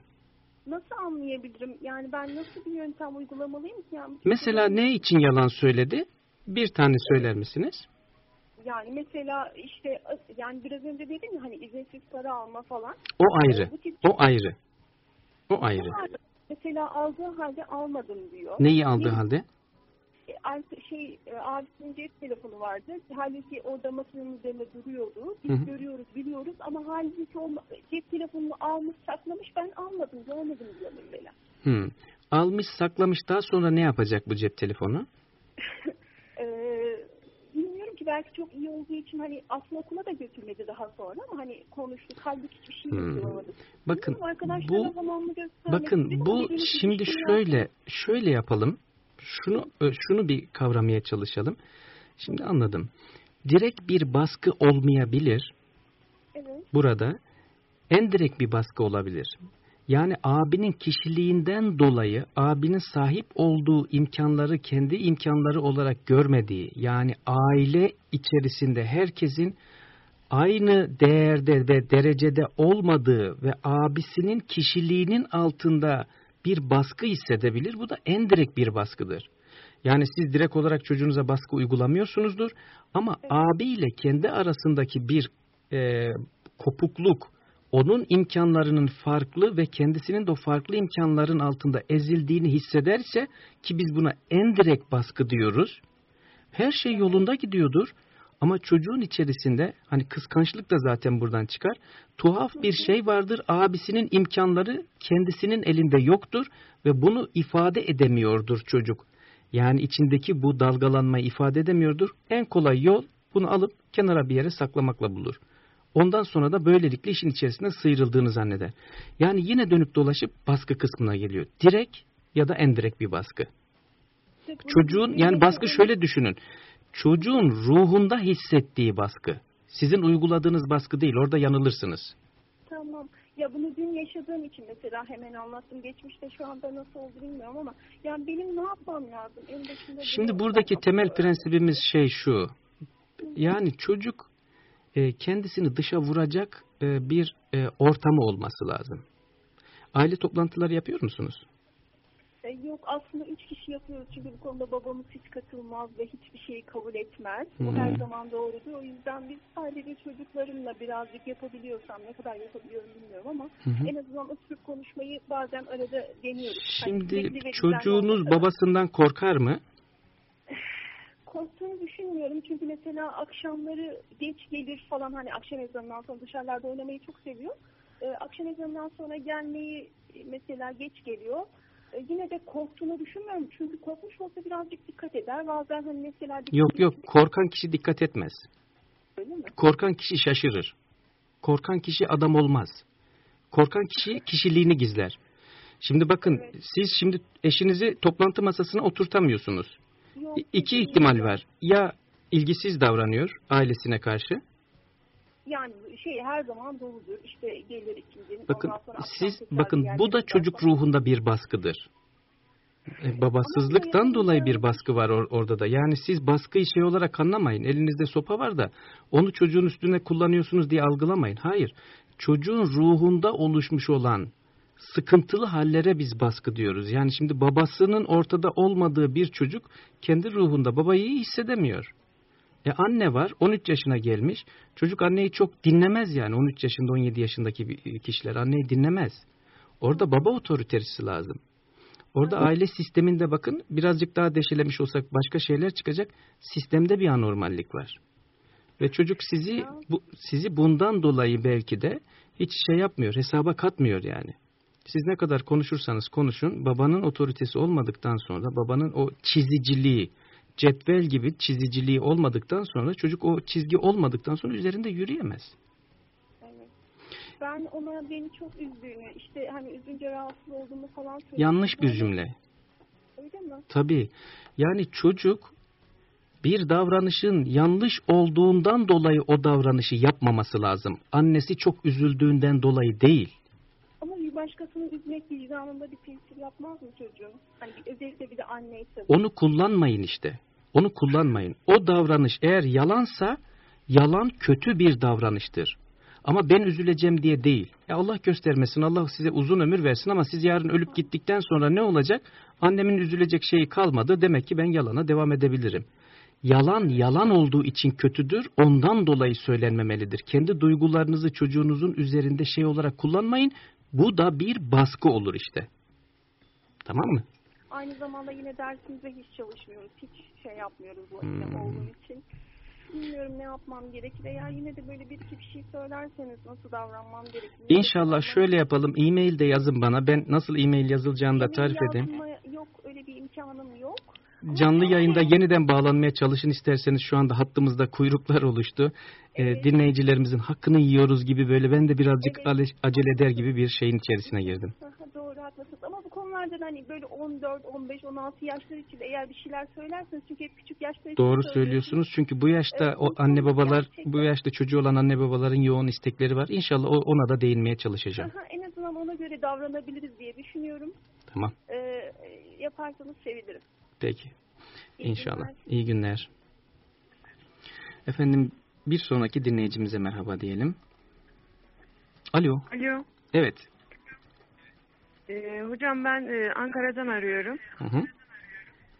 Nasıl anlayabilirim? Yani ben nasıl bir yöntem uygulamalıyım ki? Yani Mesela ne için yalan söyledi? Bir tane söyler misiniz? Yani mesela işte yani biraz önce dedim ya hani izinsiz para alma falan. O ayrı. Bu tip O ayrı. O ayrı. Mesela aldığı halde almadım diyor. Neyi aldığı Ne- halde? E, şey e, abisinin cep telefonu vardı. Halbuki orada masanın üzerinde duruyordu. Biz Hı hı. görüyoruz, biliyoruz ama halbuki o cep telefonunu almış, saklamış. Ben almadım, görmedim diyor mesela. Hmm. Almış saklamış daha sonra ne yapacak bu cep telefonu? <laughs> E, bilmiyorum ki belki çok iyi olduğu için hani aslında okula da götürmedi daha sonra ama hani konuştuk. Halbuki hiçbir şey Hmm. yapamadık. Bakın bu bakın bu şimdi şey şöyle şöyle yapalım. Şunu ö, şunu bir kavramaya çalışalım. Şimdi anladım. Direkt bir baskı olmayabilir Evet. burada. En direkt bir baskı olabilir. Yani abinin kişiliğinden dolayı abinin sahip olduğu imkanları kendi imkanları olarak görmediği yani aile içerisinde herkesin aynı değerde ve derecede olmadığı ve abisinin kişiliğinin altında bir baskı hissedebilir. Bu da en direkt bir baskıdır. Yani siz direkt olarak çocuğunuza baskı uygulamıyorsunuzdur ama abiyle kendi arasındaki bir e, kopukluk, onun imkanlarının farklı ve kendisinin de farklı imkanların altında ezildiğini hissederse ki biz buna en direkt baskı diyoruz. Her şey yolunda gidiyordur ama çocuğun içerisinde hani kıskançlık da zaten buradan çıkar. Tuhaf bir şey vardır. Abisinin imkanları kendisinin elinde yoktur ve bunu ifade edemiyordur çocuk. Yani içindeki bu dalgalanmayı ifade edemiyordur. En kolay yol bunu alıp kenara bir yere saklamakla bulur. Ondan sonra da böylelikle işin içerisinde sıyrıldığını zanneder. Yani yine dönüp dolaşıp baskı kısmına geliyor. Direkt ya da endirekt bir baskı. Çocuğun yani baskı şöyle düşünün. Çocuğun ruhunda hissettiği baskı. Sizin uyguladığınız baskı değil. Orada yanılırsınız. Tamam. Ya bunu dün yaşadığım için mesela hemen anlattım. Geçmişte şu anda nasıl oldu bilmiyorum ama yani benim ne yapmam lazım? En Şimdi buradaki temel prensibimiz şey şu. Yani çocuk e, kendisini dışa vuracak e, bir e, ortamı olması lazım. Aile toplantıları yapıyor musunuz? E, Yok aslında üç kişi yapıyoruz çünkü bu konuda babamız hiç katılmaz ve hiçbir şeyi kabul etmez. Bu Hmm. her zaman doğrudur. O yüzden biz sadece çocuklarımla birazcık yapabiliyorsam ne kadar yapabiliyorum bilmiyorum ama hı. en azından oturup konuşmayı bazen arada deniyoruz. Hani Şimdi düzenli çocuğunuz babasından korkar mı? Korktuğunu düşünmüyorum çünkü mesela akşamları geç gelir falan hani akşam ezanından sonra dışarılarda oynamayı çok seviyor. Ee, akşam ezanından sonra gelmeyi e, mesela geç geliyor. Ee, yine de korktuğunu düşünmüyorum çünkü korkmuş olsa birazcık dikkat eder. Bazen hani mesela Yok yok korkan kişi dikkat etmez. Öyle mi? Korkan kişi şaşırır. Korkan kişi adam olmaz. Korkan kişi kişiliğini gizler. Şimdi bakın Evet. siz şimdi eşinizi toplantı masasına oturtamıyorsunuz. İki ihtimal var. Ya ilgisiz davranıyor ailesine karşı. Yani şey her zaman doludur. İşte gelir ikindinin. Bakın siz bakın bu da çocuk falan. ruhunda bir baskıdır. E, babasızlıktan dolayı bir baskı var or- orada da. Yani siz baskıyı şey olarak anlamayın. Elinizde sopa var da onu çocuğun üstüne kullanıyorsunuz diye algılamayın. Hayır. Çocuğun ruhunda oluşmuş olan sıkıntılı hallere biz baskı diyoruz. Yani şimdi babasının ortada olmadığı bir çocuk kendi ruhunda babayı iyi hissedemiyor. E anne var 13 yaşına gelmiş. Çocuk anneyi çok dinlemez yani 13 yaşında 17 yaşındaki bir- kişiler anneyi dinlemez. Orada baba otoritesi lazım. Orada aile sisteminde bakın birazcık daha deşelemiş olsak başka şeyler çıkacak. Sistemde bir anormallik var. Ve çocuk sizi bu, sizi bundan dolayı belki de hiç şey yapmıyor, hesaba katmıyor yani. Siz ne kadar konuşursanız konuşun, babanın otoritesi olmadıktan sonra, babanın o çiziciliği, cetvel gibi çiziciliği olmadıktan sonra, çocuk o çizgi olmadıktan sonra üzerinde yürüyemez. Evet. Ben ona beni çok üzdüğünü, işte hani üzünce rahatsız olduğumu falan söyledim. Yanlış bir Sonra- cümle. Öyle mi? Tabii. Yani çocuk bir davranışın yanlış olduğundan dolayı o davranışı yapmaması lazım. Annesi çok üzüldüğünden dolayı değil. Başkasını üzmek vicdanında bir tesir yapmaz mı çocuğun? Hani özellikle bir de anneyse. Onu kullanmayın işte. Onu kullanmayın. O davranış eğer yalansa yalan kötü bir davranıştır. Ama ben üzüleceğim diye değil. Ya Allah göstermesin, Allah size uzun ömür versin ama siz yarın ölüp gittikten sonra ne olacak? Annemin üzülecek şeyi kalmadı. Demek ki ben yalana devam edebilirim. yalan yalan olduğu için kötüdür. Ondan dolayı söylenmemelidir. Kendi duygularınızı çocuğunuzun üzerinde şey olarak kullanmayın. Bu da bir baskı olur işte. Tamam mı? Aynı zamanda yine dersimize hiç çalışmıyoruz. Hiç şey yapmıyoruz bu Hmm. olduğum için. Bilmiyorum ne yapmam gerekir. Eğer yine de böyle bir iki bir şey söylerseniz nasıl davranmam gerekir. İnşallah şöyle yapalım. E-mail de yazın bana. Ben nasıl e-mail yazılacağını da tarif edeyim. Yok öyle bir imkanım yok. Canlı yayında yeniden bağlanmaya çalışın isterseniz şu anda hattımızda kuyruklar oluştu. Ee, dinleyicilerimizin hakkını yiyoruz gibi böyle ben de birazcık Evet. acele eder gibi bir şeyin içerisine girdim. Doğru haklısınız ama bu konularda da hani böyle 14, 15, 16 yaşlar için eğer bir şeyler söylerseniz çünkü hep küçük yaşlar için Doğru söylüyorsunuz. çünkü bu yaşta Evet, o anne babalar gerçekten- bu yaşta çocuğu olan anne babaların yoğun istekleri var. İnşallah ona da değinmeye çalışacağım. Aha, en azından ona göre davranabiliriz diye düşünüyorum. Tamam. Ee, yaparsanız sevinirim. Peki. İyi İnşallah. günler. İyi günler. Efendim bir sonraki dinleyicimize merhaba diyelim. Alo. Alo. Evet. Ee, hocam ben e, Ankara'dan arıyorum. Hı hı.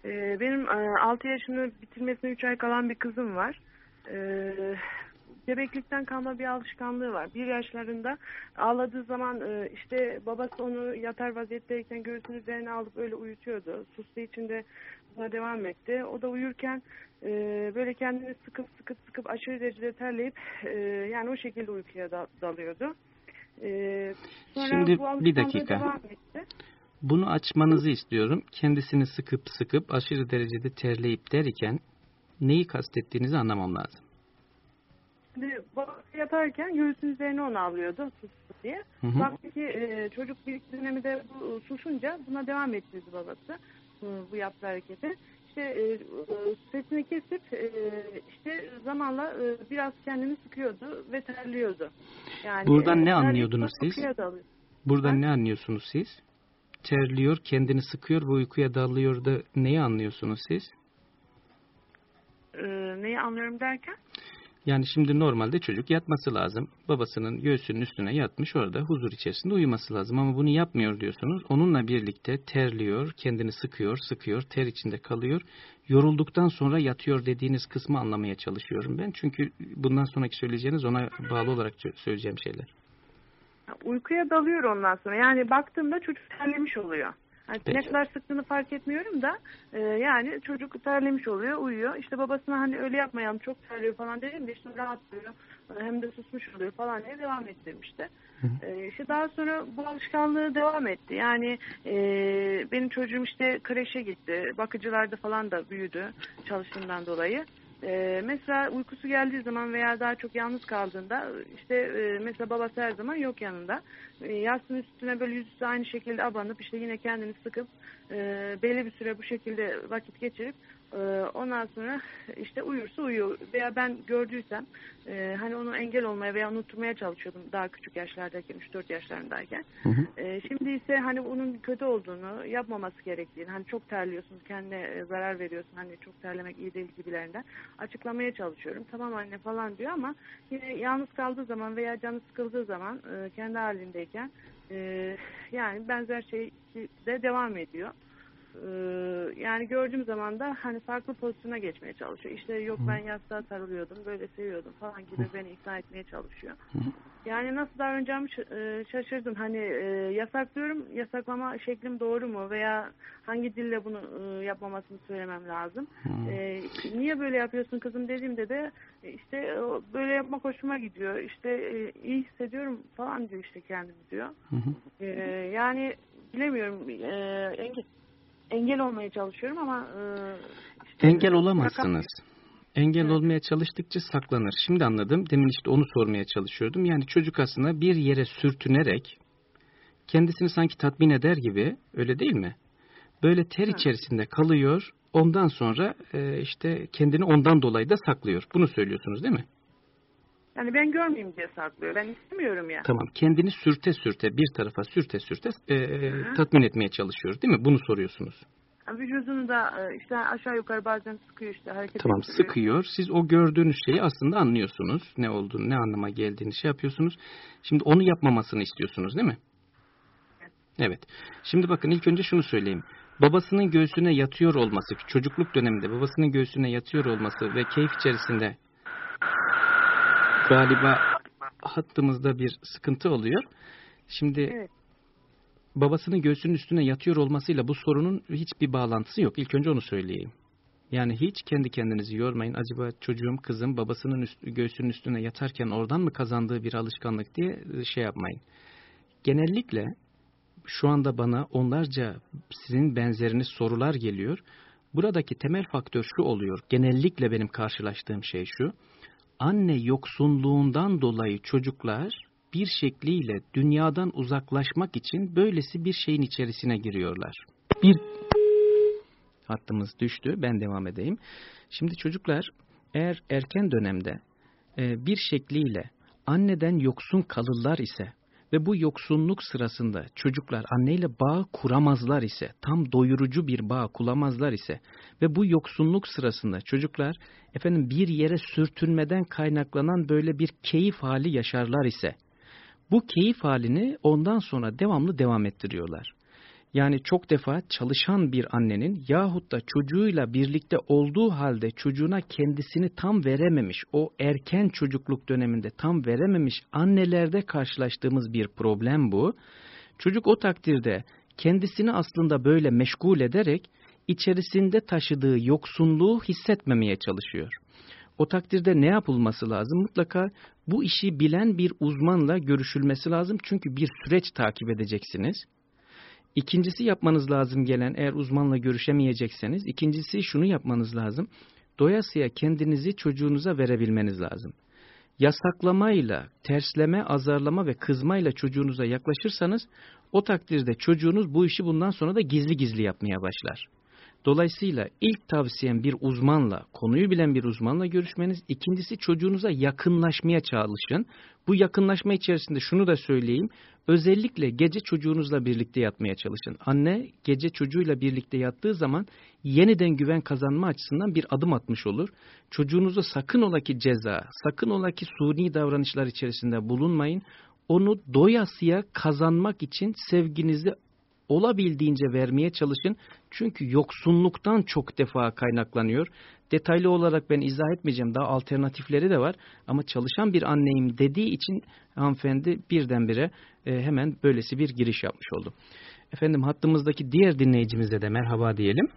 Ee, benim e, 6 yaşını bitirmesine 3 ay kalan bir kızım var. Ee, bebeklikten kalma bir alışkanlığı var. Bir yaşlarında ağladığı zaman e, işte babası onu yatar vaziyetteyken göğsünün üzerine alıp öyle uyutuyordu. Sustuğu için de buna devam etti. O da uyurken e, böyle kendini sıkıp sıkıp sıkıp aşırı derecede terleyip e, yani o şekilde uykuya da- dalıyordu. Sonra Şimdi bu bir dakika. devam etti. Bunu açmanızı istiyorum. Kendisini sıkıp sıkıp aşırı derecede terleyip derken neyi kastettiğinizi anlamam lazım. Babası yatarken göğsünün üzerine onu avlıyordu sussun diye. Hı hı. Baktı ki e, çocuk bir dönemi de bu, susunca buna devam ettirdi babası bu, bu yaptığı hareketi. İşte e, e, sesini kesip e, işte zamanla e, biraz kendini sıkıyordu ve terliyordu. Yani Buradan ne terleyip anlıyordunuz siz? Buradan Ha? ne anlıyorsunuz siz? Terliyor, kendini sıkıyor ve uykuya dalıyor da neyi anlıyorsunuz siz? E, neyi anlıyorum derken? Yani şimdi normalde çocuk yatması lazım. Babasının göğsünün üstüne yatmış orada huzur içerisinde uyuması lazım. Ama bunu yapmıyor diyorsunuz. Onunla birlikte terliyor, kendini sıkıyor, sıkıyor, ter içinde kalıyor. Yorulduktan sonra yatıyor dediğiniz kısmı anlamaya çalışıyorum ben. Çünkü bundan sonraki söyleyeceğiniz ona bağlı olarak söyleyeceğim şeyler. Uykuya dalıyor ondan sonra. Yani baktığımda çocuk terlemiş oluyor. Yani Peki. ne kadar sıktığını fark etmiyorum da e, yani çocuk terlemiş oluyor, uyuyor. İşte babasına hani öyle yapmayalım çok terliyor falan dedim de işte rahatlıyor. Hem de susmuş oluyor falan diye devam ettirmişti. E, işte daha sonra bu alışkanlığı devam etti. Yani e, benim çocuğum işte kreşe gitti. Bakıcılarda falan da büyüdü çalıştığından dolayı. Ee, mesela uykusu geldiği zaman veya daha çok yalnız kaldığında işte e, mesela babası her zaman yok yanında. E, yastığın üstüne böyle yüzüstü aynı şekilde abanıp işte yine kendini sıkıp e, belli bir süre bu şekilde vakit geçirip ondan sonra işte uyursa uyuyor. Veya ben gördüysem e, hani onu engel olmaya veya unutturmaya çalışıyordum daha küçük yaşlardayken 3-4 yaşlarındayken. Hı hı. E, şimdi ise hani onun kötü olduğunu, yapmaması gerektiğini, hani çok terliyorsun, kendine e, zarar veriyorsun, hani çok terlemek iyi değil gibilerinden açıklamaya çalışıyorum. Tamam anne falan diyor ama yine yalnız kaldığı zaman veya canı sıkıldığı zaman e, kendi halindeyken yani benzer şey de devam ediyor. E, yani gördüğüm zaman da hani farklı pozisyona geçmeye çalışıyor. İşte yok ben yastığa sarılıyordum, böyle seviyordum falan gibi beni ikna etmeye çalışıyor. Yani nasıl davranacağımı e, şaşırdım. Hani e, yasaklıyorum, yasaklama şeklim doğru mu veya hangi dille bunu yapmamasını söylemem lazım. Niye böyle yapıyorsun kızım dediğimde de işte böyle yapmak hoşuma gidiyor. İşte iyi hissediyorum falan diyor işte kendimi diyor. Yani bilemiyorum e, engel, olmaya çalışıyorum ama e, Engel olamazsınız. Engel olmaya çalıştıkça saklanır. Şimdi anladım. Demin işte onu sormaya çalışıyordum. Yani çocuk aslında bir yere sürtünerek kendisini sanki tatmin eder gibi öyle değil mi? Böyle ter içerisinde kalıyor. Ondan sonra e, işte kendini ondan dolayı da saklıyor. Bunu söylüyorsunuz değil mi? Yani ben görmeyeyim diye saklıyor. Ben istemiyorum ya. Tamam. Kendini sürte sürte bir tarafa sürte sürte e, tatmin etmeye çalışıyor değil mi? Bunu soruyorsunuz. Vücudunu da e, işte aşağı yukarı bazen sıkıyor işte hareket Tamam ettiriyor. sıkıyor. Siz o gördüğünüz şeyi aslında anlıyorsunuz. Ne olduğunu, ne anlama geldiğini şey yapıyorsunuz. Şimdi onu yapmamasını istiyorsunuz değil mi? Evet. Şimdi bakın ilk önce şunu söyleyeyim. babasının göğsüne yatıyor olması, çocukluk döneminde babasının göğsüne yatıyor olması ve keyif içerisinde galiba hattımızda bir sıkıntı oluyor. Şimdi Evet. babasının göğsünün üstüne yatıyor olmasıyla bu sorunun hiçbir bağlantısı yok. İlk önce onu söyleyeyim. Yani hiç kendi kendinizi yormayın. Acaba çocuğum, kızım babasının üst, göğsünün üstüne yatarken oradan mı kazandığı bir alışkanlık diye şey yapmayın. Genellikle şu anda bana onlarca sizin benzeriniz sorular geliyor. Buradaki temel faktör şu oluyor. Genellikle benim karşılaştığım şey şu. Anne yoksunluğundan dolayı çocuklar bir şekliyle dünyadan uzaklaşmak için böylesi bir şeyin içerisine giriyorlar. Bir hattımız düştü. Ben devam edeyim. Şimdi çocuklar eğer erken dönemde e, bir şekliyle anneden yoksun kalırlar ise ve bu yoksunluk sırasında çocuklar anneyle bağ kuramazlar ise, tam doyurucu bir bağ kuramazlar ise ve bu yoksunluk sırasında çocuklar efendim bir yere sürtünmeden kaynaklanan böyle bir keyif hali yaşarlar ise, bu keyif halini ondan sonra devamlı devam ettiriyorlar. Yani çok defa çalışan bir annenin yahut da çocuğuyla birlikte olduğu halde çocuğuna kendisini tam verememiş, o erken çocukluk döneminde tam verememiş annelerde karşılaştığımız bir problem bu. Çocuk o takdirde kendisini aslında böyle meşgul ederek içerisinde taşıdığı yoksunluğu hissetmemeye çalışıyor. O takdirde ne yapılması lazım? Mutlaka bu işi bilen bir uzmanla görüşülmesi lazım. Çünkü bir süreç takip edeceksiniz. İkincisi yapmanız lazım gelen eğer uzmanla görüşemeyecekseniz ikincisi şunu yapmanız lazım. Doyasıya kendinizi çocuğunuza verebilmeniz lazım. Yasaklamayla, tersleme, azarlama ve kızmayla çocuğunuza yaklaşırsanız o takdirde çocuğunuz bu işi bundan sonra da gizli gizli yapmaya başlar. Dolayısıyla ilk tavsiyem bir uzmanla, konuyu bilen bir uzmanla görüşmeniz. İkincisi çocuğunuza yakınlaşmaya çalışın. Bu yakınlaşma içerisinde şunu da söyleyeyim. Özellikle gece çocuğunuzla birlikte yatmaya çalışın. Anne gece çocuğuyla birlikte yattığı zaman yeniden güven kazanma açısından bir adım atmış olur. Çocuğunuza sakın ola ki ceza, sakın ola ki suni davranışlar içerisinde bulunmayın. Onu doyasıya kazanmak için sevginizi olabildiğince vermeye çalışın. Çünkü yoksunluktan çok defa kaynaklanıyor. Detaylı olarak ben izah etmeyeceğim. Daha alternatifleri de var. Ama çalışan bir anneyim dediği için hanımefendi birdenbire e, hemen böylesi bir giriş yapmış oldu. Efendim hattımızdaki diğer dinleyicimize de merhaba diyelim.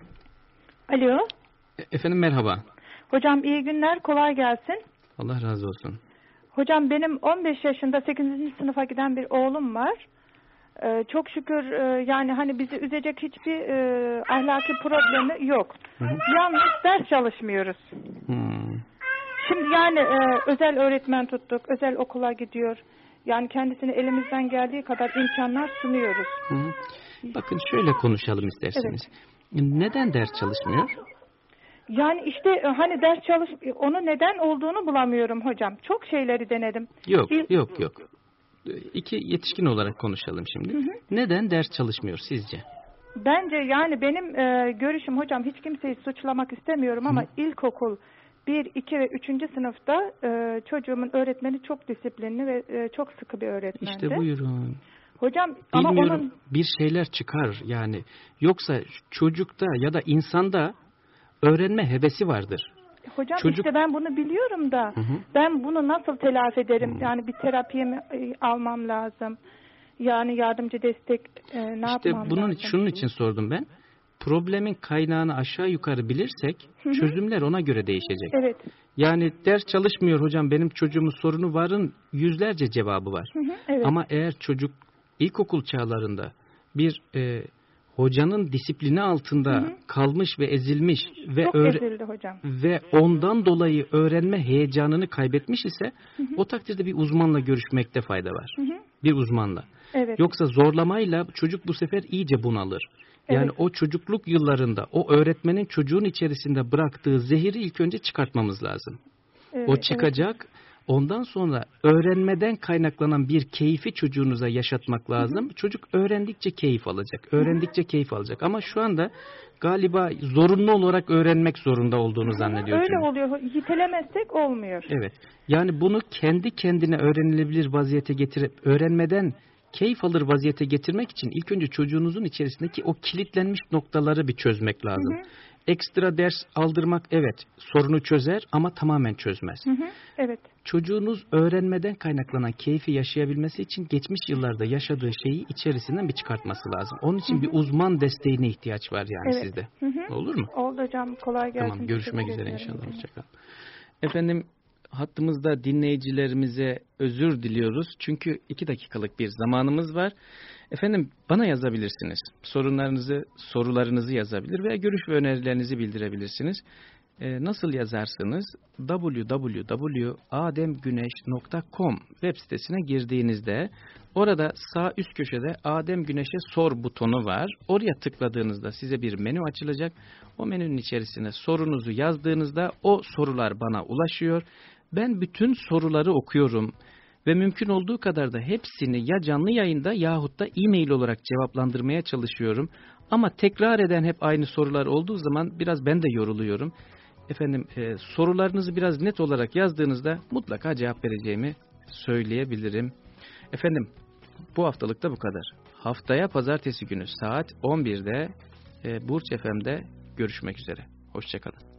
Alo. E, efendim merhaba. Hocam iyi günler, kolay gelsin. Allah razı olsun. Hocam benim 15 yaşında 8. sınıfa giden bir oğlum var. Ee, çok şükür e, yani hani bizi üzecek hiçbir e, ahlaki problemi yok. Hı hı. Yalnız ders çalışmıyoruz. Hmm. Şimdi yani e, özel öğretmen tuttuk, özel okula gidiyor. Yani kendisine elimizden geldiği kadar imkanlar sunuyoruz. Hı. Bakın şöyle konuşalım isterseniz. Neden ders çalışmıyor? Yani işte e, hani ders çalış onu neden olduğunu bulamıyorum hocam. Çok şeyleri denedim. Yok, Bir- yok, yok. İki yetişkin olarak konuşalım şimdi. Hı hı. Neden ders çalışmıyor sizce? Bence yani benim e, görüşüm hocam hiç kimseyi suçlamak istemiyorum ama ilkokul 1, 2 ve 3. sınıfta e, çocuğumun öğretmeni çok disiplinli ve e, çok sıkı bir öğretmendi. İşte buyurun. Hocam ama Bilmiyorum onun bir şeyler çıkar yani. Yoksa çocukta ya da insanda öğrenme hevesi vardır. Hocam çocuk- işte ben bunu biliyorum da Hı hı. ben bunu nasıl telafi ederim? Yani bir terapiye mi e, almam lazım? Yani yardımcı destek e, ne İşte yapmam bunun lazım? şunun için sordum ben. Problemin kaynağını aşağı yukarı bilirsek Hı hı. çözümler ona göre değişecek. Evet. Yani ders çalışmıyor hocam benim çocuğumun sorunu varın yüzlerce cevabı var. Hı hı, evet. Ama eğer çocuk ilkokul çağlarında bir e, hocanın disiplini altında Hı hı. kalmış ve ezilmiş ve çok ezildi hocam. ve ondan dolayı öğrenme heyecanını kaybetmiş ise o takdirde bir uzmanla görüşmekte fayda var. Hı hı. Bir uzmanla. Evet. Yoksa zorlamayla çocuk bu sefer iyice bunalır. Yani Evet. o çocukluk yıllarında o öğretmenin çocuğun içerisinde bıraktığı zehiri ilk önce çıkartmamız lazım. Evet, O evet. Ondan sonra öğrenmeden kaynaklanan bir keyfi çocuğunuza yaşatmak lazım. Çocuk öğrendikçe keyif alacak. Öğrendikçe keyif alacak. Ama şu anda galiba zorunlu olarak öğrenmek zorunda olduğunu zannediyor Öyle çocuk. oluyor. Yitelemezsek olmuyor. Evet. Yani bunu kendi kendine öğrenilebilir vaziyete getirip öğrenmeden keyif alır vaziyete getirmek için ilk önce çocuğunuzun içerisindeki o kilitlenmiş noktaları bir çözmek lazım. Hı hı. Ekstra ders aldırmak evet sorunu çözer ama tamamen çözmez. Hı hı. Evet. Çocuğunuz öğrenmeden kaynaklanan keyfi yaşayabilmesi için geçmiş yıllarda yaşadığı şeyi içerisinden bir çıkartması lazım. Onun için Hı hı. bir uzman desteğine ihtiyaç var yani Evet. sizde. Hı hı. Olur mu? Oldu hocam. Kolay gelsin. Tamam görüşmek üzere inşallah. Hoşçakalın. Efendim hattımızda dinleyicilerimize özür diliyoruz. Çünkü iki dakikalık bir zamanımız var. Efendim bana yazabilirsiniz. Sorunlarınızı, sorularınızı yazabilir veya görüş ve önerilerinizi bildirebilirsiniz. Ee, nasıl yazarsınız? www.ademgüneş.com web sitesine girdiğinizde orada sağ üst köşede Adem Güneş'e sor butonu var. Oraya tıkladığınızda size bir menü açılacak. O menünün içerisine sorunuzu yazdığınızda o sorular bana ulaşıyor. Ben bütün soruları okuyorum ve mümkün olduğu kadar da hepsini ya canlı yayında yahut da e-mail olarak cevaplandırmaya çalışıyorum. Ama tekrar eden hep aynı sorular olduğu zaman biraz ben de yoruluyorum. Efendim e, sorularınızı biraz net olarak yazdığınızda mutlaka cevap vereceğimi söyleyebilirim. Efendim bu haftalık da bu kadar. Haftaya pazartesi günü saat 11'de e, Burç FM'de görüşmek üzere. Hoşçakalın.